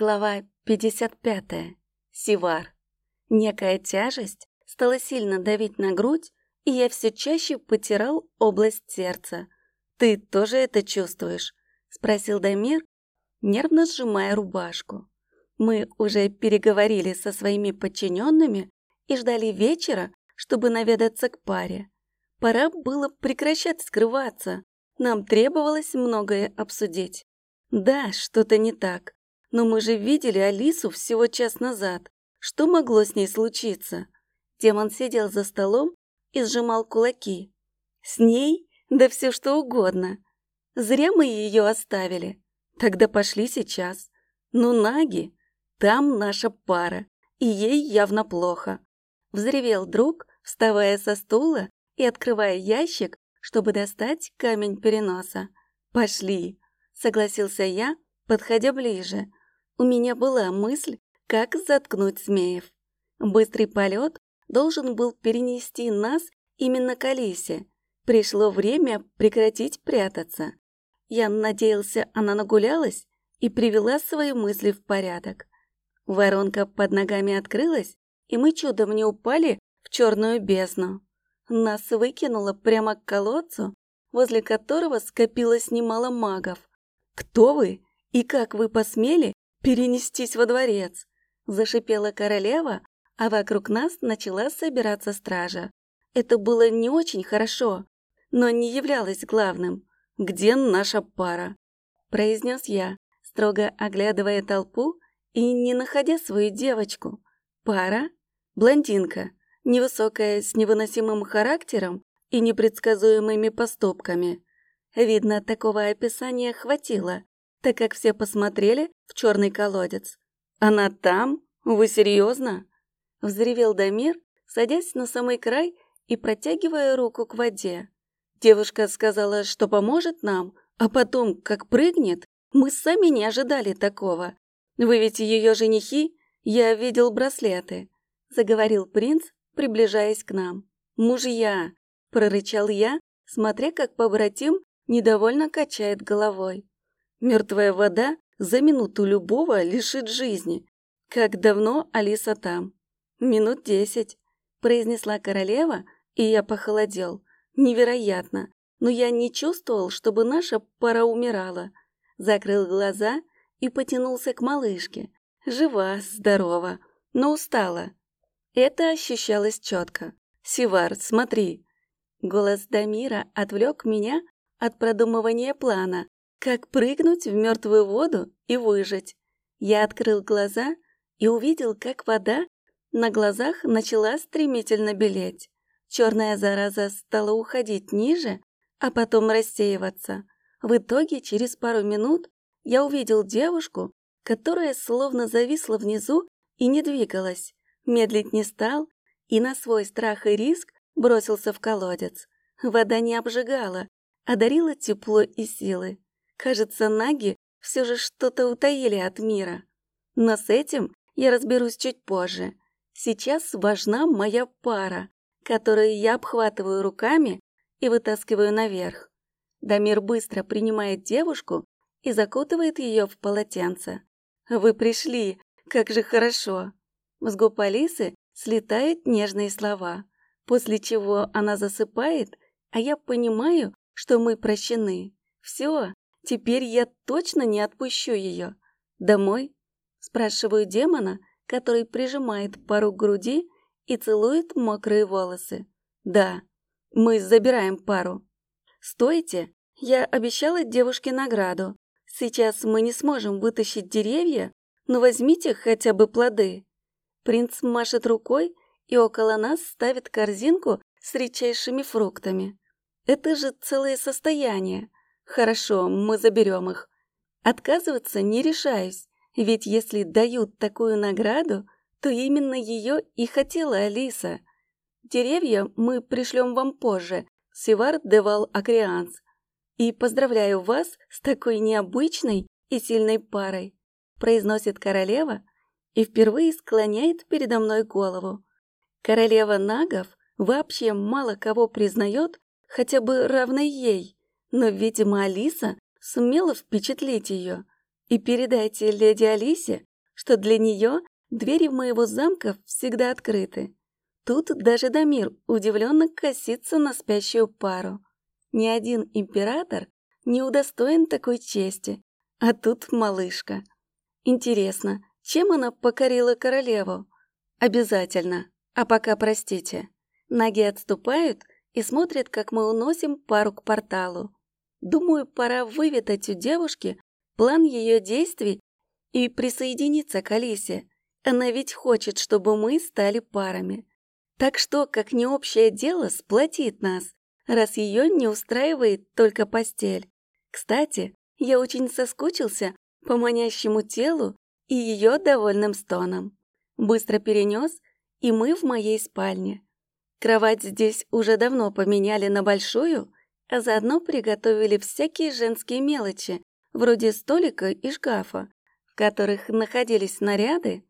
Глава 55. Сивар. Некая тяжесть стала сильно давить на грудь, и я все чаще потирал область сердца. «Ты тоже это чувствуешь?» — спросил Дамир, нервно сжимая рубашку. Мы уже переговорили со своими подчиненными и ждали вечера, чтобы наведаться к паре. Пора было прекращать скрываться. Нам требовалось многое обсудить. Да, что-то не так. Но мы же видели Алису всего час назад. Что могло с ней случиться? Демон сидел за столом и сжимал кулаки. С ней? Да все что угодно. Зря мы ее оставили. Тогда пошли сейчас. Ну, Наги, там наша пара, и ей явно плохо. Взревел друг, вставая со стула и открывая ящик, чтобы достать камень переноса. «Пошли», — согласился я, подходя ближе. У меня была мысль, как заткнуть змеев. Быстрый полет должен был перенести нас именно к Алисе. Пришло время прекратить прятаться. Я надеялся, она нагулялась и привела свои мысли в порядок. Воронка под ногами открылась, и мы чудом не упали в черную бездну. Нас выкинуло прямо к колодцу, возле которого скопилось немало магов. «Кто вы и как вы посмели перенестись во дворец!» Зашипела королева, а вокруг нас начала собираться стража. Это было не очень хорошо, но не являлось главным. «Где наша пара?» – произнес я, строго оглядывая толпу и не находя свою девочку. «Пара? Блондинка, невысокая, с невыносимым характером и непредсказуемыми поступками. Видно, такого описания хватило, так как все посмотрели в черный колодец. «Она там? Вы серьезно?» Взревел Дамир, садясь на самый край и протягивая руку к воде. Девушка сказала, что поможет нам, а потом, как прыгнет, мы сами не ожидали такого. Вы ведь ее женихи? Я видел браслеты, заговорил принц, приближаясь к нам. Мужья, прорычал я, смотря как побратим недовольно качает головой. Мертвая вода за минуту любого лишит жизни. Как давно Алиса там? Минут десять, произнесла королева, и я похолодел. Невероятно, но я не чувствовал, чтобы наша пара умирала. Закрыл глаза и потянулся к малышке. Жива, здорова, но устала. Это ощущалось четко. «Сивар, смотри!» Голос Дамира отвлек меня от продумывания плана, как прыгнуть в мертвую воду и выжить. Я открыл глаза и увидел, как вода на глазах начала стремительно белеть. Черная зараза стала уходить ниже, а потом рассеиваться. В итоге, через пару минут, я увидел девушку, которая словно зависла внизу и не двигалась, медлить не стал и на свой страх и риск бросился в колодец. Вода не обжигала, а дарила тепло и силы. Кажется, наги все же что-то утаили от мира. Но с этим я разберусь чуть позже. Сейчас важна моя пара, которую я обхватываю руками и вытаскиваю наверх. Дамир быстро принимает девушку и закутывает ее в полотенце. «Вы пришли! Как же хорошо!» С губ Алисы слетают нежные слова, после чего она засыпает, а я понимаю, что мы прощены. Все, теперь я точно не отпущу ее. «Домой?» – спрашиваю демона, который прижимает пару к груди и целует мокрые волосы. «Да, мы забираем пару». «Стойте! Я обещала девушке награду. Сейчас мы не сможем вытащить деревья, но возьмите хотя бы плоды». Принц машет рукой и около нас ставит корзинку с редчайшими фруктами. Это же целое состояние. Хорошо, мы заберем их. Отказываться не решаюсь, ведь если дают такую награду, то именно ее и хотела Алиса. Деревья мы пришлем вам позже, Севар Девал Акрианс. И поздравляю вас с такой необычной и сильной парой, произносит королева и впервые склоняет передо мной голову. Королева Нагов вообще мало кого признает хотя бы равной ей, но, видимо, Алиса сумела впечатлить ее. И передайте леди Алисе, что для нее двери моего замка всегда открыты. Тут даже Дамир удивленно косится на спящую пару. Ни один император не удостоен такой чести, а тут малышка. Интересно, чем она покорила королеву? Обязательно. А пока простите. Ноги отступают и смотрят, как мы уносим пару к порталу. Думаю, пора выведать у девушки план ее действий и присоединиться к Алисе. Она ведь хочет, чтобы мы стали парами. Так что, как не общее дело, сплотит нас, раз ее не устраивает только постель. Кстати, я очень соскучился по манящему телу и ее довольным стоном. Быстро перенес, и мы в моей спальне. Кровать здесь уже давно поменяли на большую, а заодно приготовили всякие женские мелочи, вроде столика и шкафа, в которых находились наряды,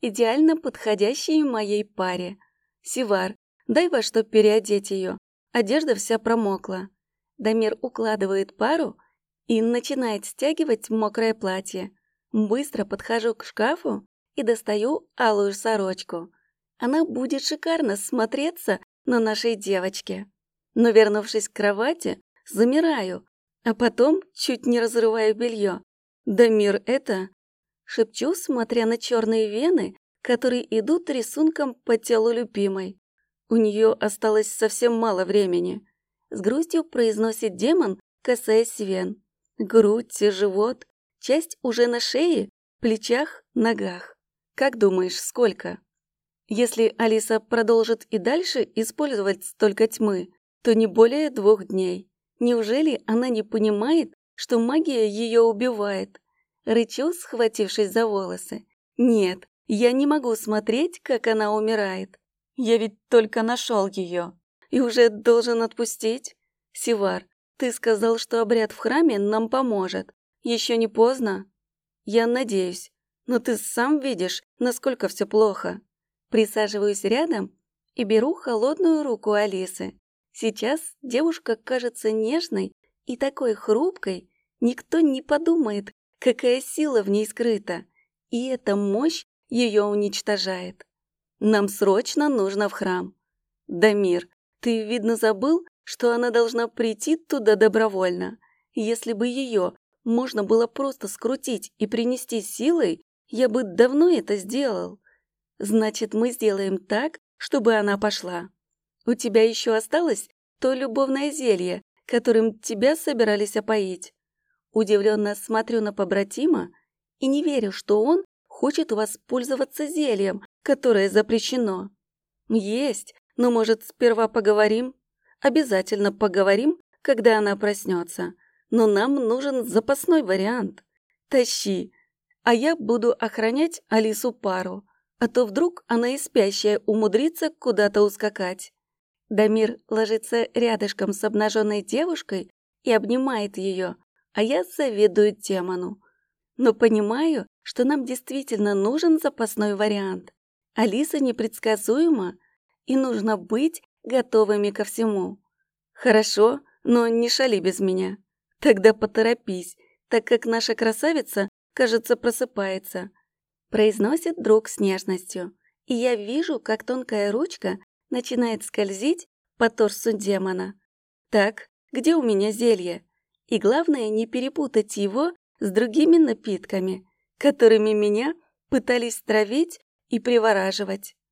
идеально подходящие моей паре. Сивар, дай во что переодеть ее, одежда вся промокла. Дамир укладывает пару и начинает стягивать мокрое платье. Быстро подхожу к шкафу и достаю алую сорочку. Она будет шикарно смотреться на нашей девочке. Но, вернувшись к кровати, замираю, а потом чуть не разрываю белье. Да мир это... Шепчу, смотря на черные вены, которые идут рисунком по телу любимой. У нее осталось совсем мало времени. С грустью произносит демон, касаясь вен. Грудь, живот, часть уже на шее, плечах, ногах. Как думаешь, сколько? Если Алиса продолжит и дальше использовать столько тьмы, то не более двух дней. Неужели она не понимает, что магия ее убивает? Рычу, схватившись за волосы. Нет, я не могу смотреть, как она умирает. Я ведь только нашел ее. И уже должен отпустить. Сивар, ты сказал, что обряд в храме нам поможет. Еще не поздно? Я надеюсь. Но ты сам видишь, насколько все плохо. Присаживаюсь рядом и беру холодную руку Алисы. Сейчас девушка кажется нежной и такой хрупкой, никто не подумает, какая сила в ней скрыта. И эта мощь ее уничтожает. Нам срочно нужно в храм. Дамир, ты, видно, забыл, что она должна прийти туда добровольно. Если бы ее можно было просто скрутить и принести силой, я бы давно это сделал. Значит, мы сделаем так, чтобы она пошла. У тебя еще осталось то любовное зелье, которым тебя собирались опоить. Удивленно смотрю на побратима и не верю, что он хочет воспользоваться зельем, которое запрещено. Есть, но, может, сперва поговорим? Обязательно поговорим, когда она проснется. Но нам нужен запасной вариант. Тащи, а я буду охранять Алису пару, а то вдруг она и спящая умудрится куда-то ускакать. Дамир ложится рядышком с обнаженной девушкой и обнимает ее, а я завидую демону. Но понимаю, что нам действительно нужен запасной вариант. Алиса непредсказуема, и нужно быть готовыми ко всему. Хорошо, но не шали без меня. Тогда поторопись, так как наша красавица, кажется, просыпается. Произносит друг с нежностью, и я вижу, как тонкая ручка начинает скользить по торсу демона. Так, где у меня зелье? И главное, не перепутать его с другими напитками, которыми меня пытались травить и привораживать.